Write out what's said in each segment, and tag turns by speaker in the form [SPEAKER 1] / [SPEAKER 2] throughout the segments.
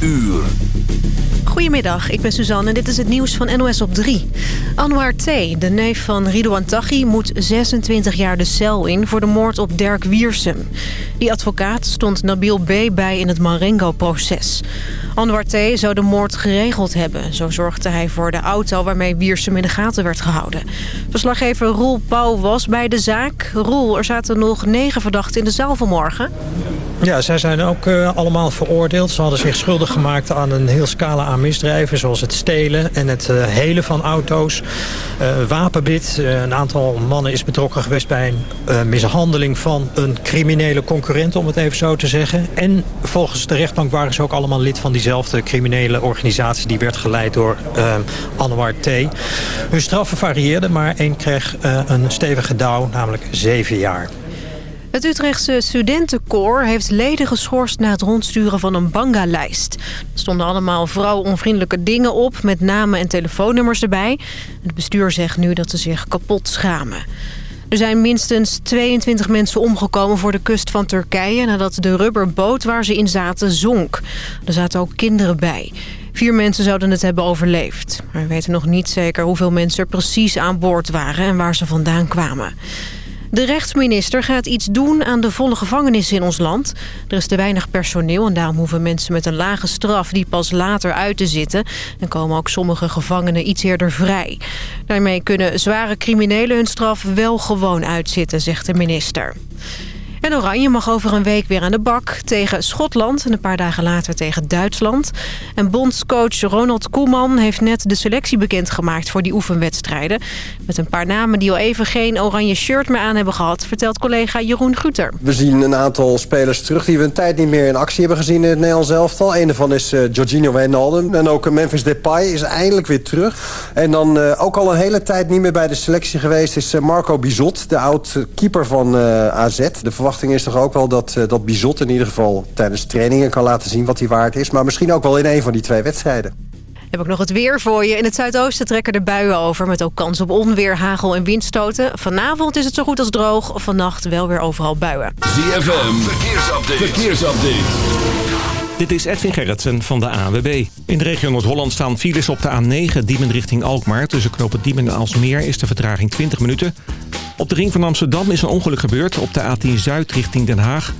[SPEAKER 1] uur.
[SPEAKER 2] Goedemiddag, ik ben Suzanne en dit is het nieuws van NOS op 3. Anwar T., de neef van Ridouan Taghi, moet 26 jaar de cel in... voor de moord op Dirk Wiersum. Die advocaat stond Nabil B. bij in het Marengo-proces. Anwar T. zou de moord geregeld hebben. Zo zorgde hij voor de auto waarmee Wiersum in de gaten werd gehouden. Verslaggever Roel Pauw was bij de zaak. Roel, er zaten nog negen verdachten in de zaal vanmorgen.
[SPEAKER 3] Ja, zij zijn ook uh, allemaal veroordeeld. Ze hadden zich schuldig gemaakt aan een heel scala aan misdrijven... zoals het stelen en het uh, helen van auto's, uh, wapenbit. een aantal mannen is betrokken geweest bij een mishandeling van een criminele concurrent... om het even zo te zeggen. En volgens de rechtbank waren ze ook allemaal lid van diezelfde criminele organisatie... die werd geleid door Anwar T. Hun straffen varieerden, maar één kreeg een stevige dauw, namelijk zeven jaar.
[SPEAKER 2] Het Utrechtse studentenkoor heeft leden geschorst na het rondsturen van een banga-lijst. Er stonden allemaal vrouwonvriendelijke dingen op met namen en telefoonnummers erbij. Het bestuur zegt nu dat ze zich kapot schamen. Er zijn minstens 22 mensen omgekomen voor de kust van Turkije... nadat de rubberboot waar ze in zaten zonk. Er zaten ook kinderen bij. Vier mensen zouden het hebben overleefd. Maar we weten nog niet zeker hoeveel mensen er precies aan boord waren... en waar ze vandaan kwamen. De rechtsminister gaat iets doen aan de volle gevangenis in ons land. Er is te weinig personeel en daarom hoeven mensen met een lage straf... die pas later uit te zitten. En komen ook sommige gevangenen iets eerder vrij. Daarmee kunnen zware criminelen hun straf wel gewoon uitzitten, zegt de minister. En Oranje mag over een week weer aan de bak tegen Schotland... en een paar dagen later tegen Duitsland. En bondscoach Ronald Koeman heeft net de selectie bekendgemaakt... voor die oefenwedstrijden. Met een paar namen die al even geen oranje shirt meer aan hebben gehad... vertelt collega Jeroen Guter.
[SPEAKER 4] We zien een aantal spelers terug die we een tijd niet meer in actie hebben gezien... in het Nederlands elftal. Een daarvan is uh, Jorginho Wijnaldum. En ook Memphis Depay is eindelijk weer terug. En dan uh, ook al een hele tijd niet meer bij de selectie geweest... is Marco Bizot, de oud-keeper van AZ. De verwachting is toch ook wel dat, uh, dat Bizot in ieder geval tijdens trainingen kan laten zien wat hij waard is. Maar misschien ook wel in een van die twee wedstrijden.
[SPEAKER 2] Heb ik nog het weer voor je. In het zuidoosten trekken de buien over met ook kans op onweer, hagel en windstoten. Vanavond is het zo goed als droog. Vannacht wel weer overal buien.
[SPEAKER 1] ZFM, verkeersupdate. verkeersupdate.
[SPEAKER 5] Dit is Edwin Gerritsen van de AWB. In de regio Noord-Holland staan files op de A9 Diemen richting Alkmaar. Tussen knopen Diemen en Alsmeer is de vertraging 20 minuten. Op de ring van Amsterdam is een ongeluk gebeurd op de A10 Zuid richting Den Haag.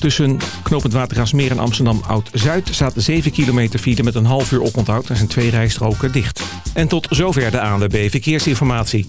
[SPEAKER 5] Tussen knooppunt Watergraafsmeer en Amsterdam Oud-Zuid staat 7 kilometer file met een half uur oponthoud. Er zijn twee rijstroken dicht. En tot zover de ANWB Verkeersinformatie.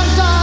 [SPEAKER 6] hands up.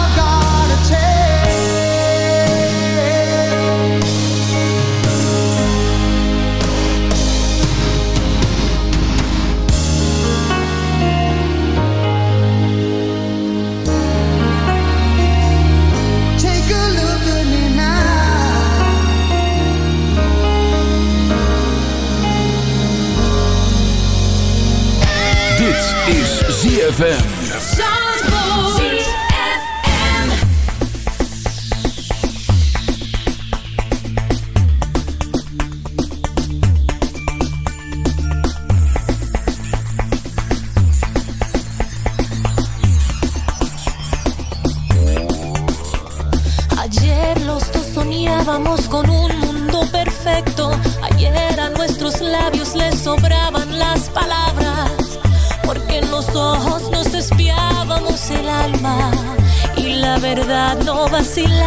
[SPEAKER 6] si la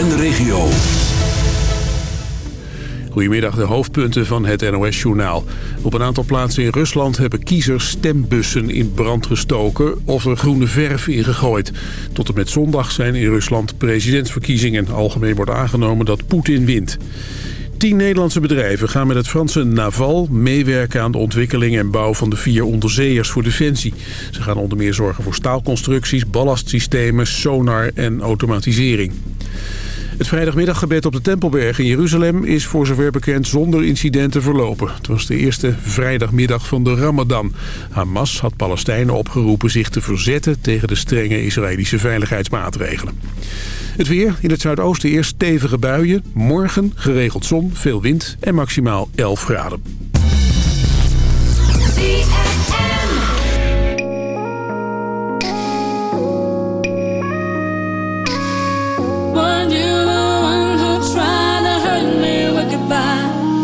[SPEAKER 1] en de regio.
[SPEAKER 7] Goedemiddag, de hoofdpunten van het NOS-journaal. Op een aantal plaatsen in Rusland hebben kiezers stembussen in brand gestoken... of er groene verf in gegooid. Tot en met zondag zijn in Rusland presidentsverkiezingen. Algemeen wordt aangenomen dat Poetin wint. Tien Nederlandse bedrijven gaan met het Franse Naval meewerken aan de ontwikkeling en bouw van de vier onderzeeërs voor Defensie. Ze gaan onder meer zorgen voor staalconstructies, ballastsystemen, sonar en automatisering. Het vrijdagmiddaggebed op de Tempelberg in Jeruzalem is voor zover bekend zonder incidenten verlopen. Het was de eerste vrijdagmiddag van de Ramadan. Hamas had Palestijnen opgeroepen zich te verzetten tegen de strenge Israëlische veiligheidsmaatregelen. Het weer, in het zuidoosten eerst stevige buien. Morgen geregeld zon, veel wind en maximaal 11 graden.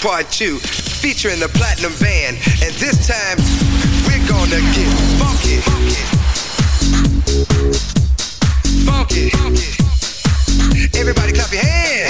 [SPEAKER 8] Part 2 featuring the Platinum Band. And this time, we're gonna get funky. Funky. Funky. Everybody clap your hands.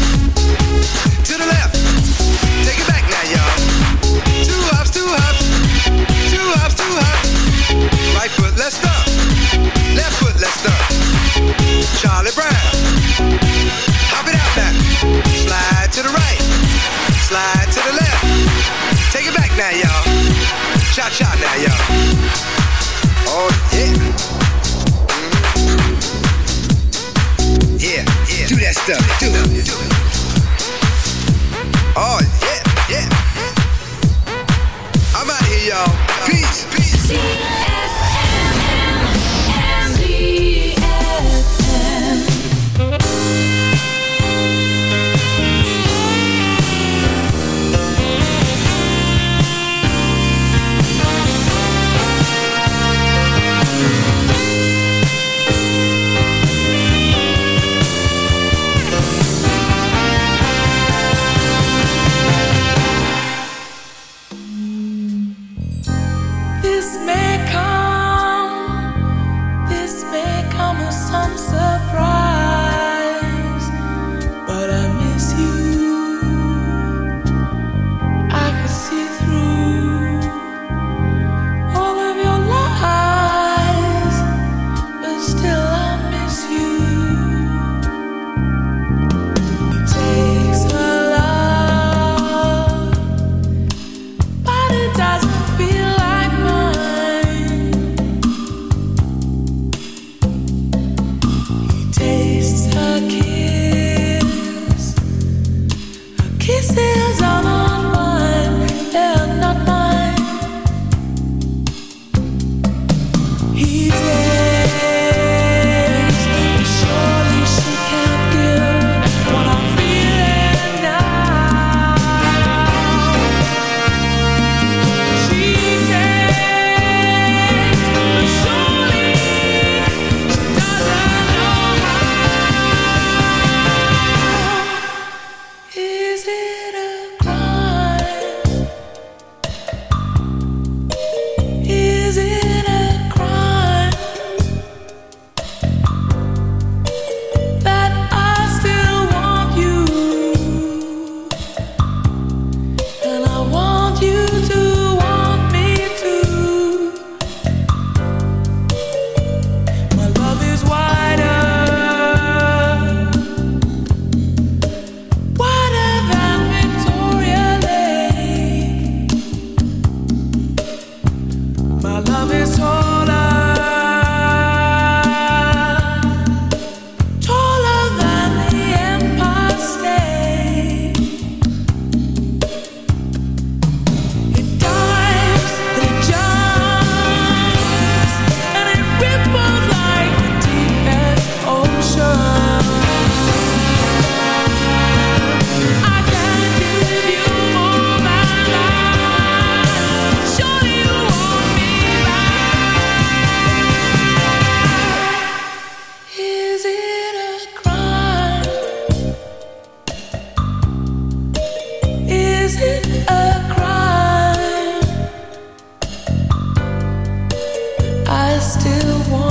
[SPEAKER 8] Right foot, let's stop. Left foot, let's stop. Charlie Brown. Hop it out now. Slide to the right. Slide to the left. Take it back now, y'all. Cha cha now, y'all. Oh, yeah. Mhm. Yeah, yeah. Do that stuff. Do it. Do it. Oh, yeah, yeah. I'm out here, y'all. Peace, peace.
[SPEAKER 9] I still want.